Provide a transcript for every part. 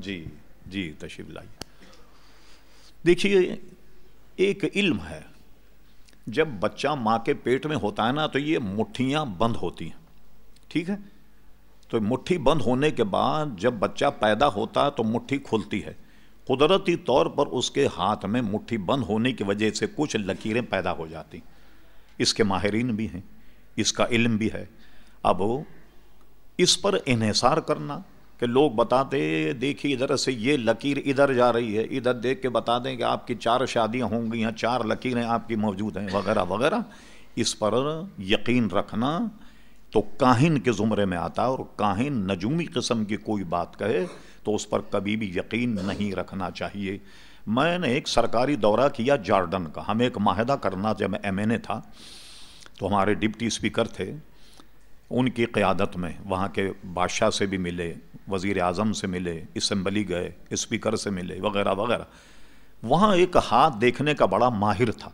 جی جی تشریف لائیے۔ دیکھیے، ایک علم ہے، جب بچہ ماں کے پیٹ میں ہوتا ہے نا، تو یہ مٹھیاں بند ہوتی ہیں۔ ٹھیک ہے؟ تو مٹھی بند ہونے کے بعد جب بچہ پیدا ہوتا ہے تو مٹھی کھلتی ہے۔ قدرتی طور پر اس کے ہاتھ میں مٹھی بند ہونے کی وجہ سے کچھ لکیریں پیدا ہو جاتی اس کے ماہرین بھی ہیں، اس کا علم بھی ہے۔ اب اس پر انحصار کرنا کہ لوگ بتاتے دیکھیے ادھر سے یہ لکیر ادھر جا رہی ہے، ادھر دیکھ کے بتا دیں کہ آپ کی چار شادیاں ہوں گی یا چار لکیریں آپ کی موجود ہیں، وغیرہ وغیرہ۔ اس پر یقین رکھنا تو کاہن کے زمرے میں آتا ہے اور کاہن نجومی قسم کی کوئی بات کہے تو اس پر کبھی بھی یقین نہیں رکھنا چاہیے۔ میں نے ایک سرکاری دورہ کیا جارڈن کا۔ ہمیں ایک معاہدہ کرنا جب ایم این اے تھا تو ہمارے ڈپٹی اسپیکر تھے۔ ان کی قیادت میں وہاں کے بادشاہ سے بھی ملے، وزیر اعظم سے ملے، اسمبلی گئے، اسپیکر سے ملے، وغیرہ وغیرہ۔ وہاں ایک ہاتھ دیکھنے کا بڑا ماہر تھا۔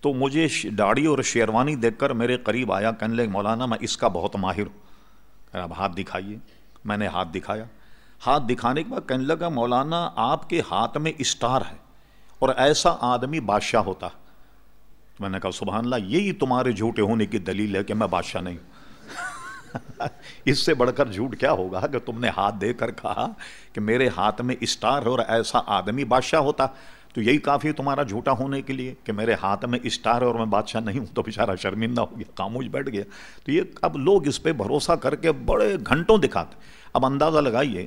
تو مجھے داڑھی اور شیروانی دیکھ کر میرے قریب آیا، کہنے لگے، مولانا، میں اس کا بہت ماہر ہوں۔ اب ہاتھ دکھائیے۔ میں نے ہاتھ دکھایا۔ ہاتھ دکھانے کے بعد کہنے لگا، مولانا، آپ کے ہاتھ میں اسٹار ہے اور ایسا آدمی بادشاہ ہوتا۔ میں نے کہا، سبحان اللہ، یہی تمہارے جھوٹے ہونے کی دلیل ہے کہ میں بادشاہ نہیں اس سے بڑھ کر جھوٹ کیا ہوگا کہ تم نے ہاتھ دے کر کہا کہ میرے ہاتھ میں اسٹار ہے اور ایسا آدمی بادشاہ ہوتا؟ تو یہی کافی تمہارا جھوٹا ہونے کے لیے کہ میرے ہاتھ میں اسٹار ہے اور میں بادشاہ نہیں ہوں، تو بیچارہ شرمندہ ہو گیا، خاموش بیٹھ گیا۔ تو یہ اب لوگ اس پہ بھروسہ کر کے بڑے گھنٹوں دکھاتے اب اندازہ لگائیے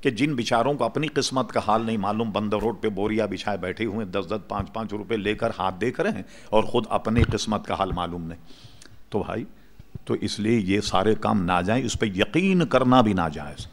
کہ جن بیچاروں کو اپنی قسمت کا حال نہیں معلوم، بندر روڈ پہ بوریا بچھائے بیٹھے ہوئے دس دس، پانچ پانچ روپے لے کر ہاتھ دیکھ رہے ہیں اور خود اپنی قسمت کا حال معلوم نہیں۔ تو بھائی تو اس لیے یہ سارے کام نہ جائیں اس پہ یقین کرنا بھی نہ جائز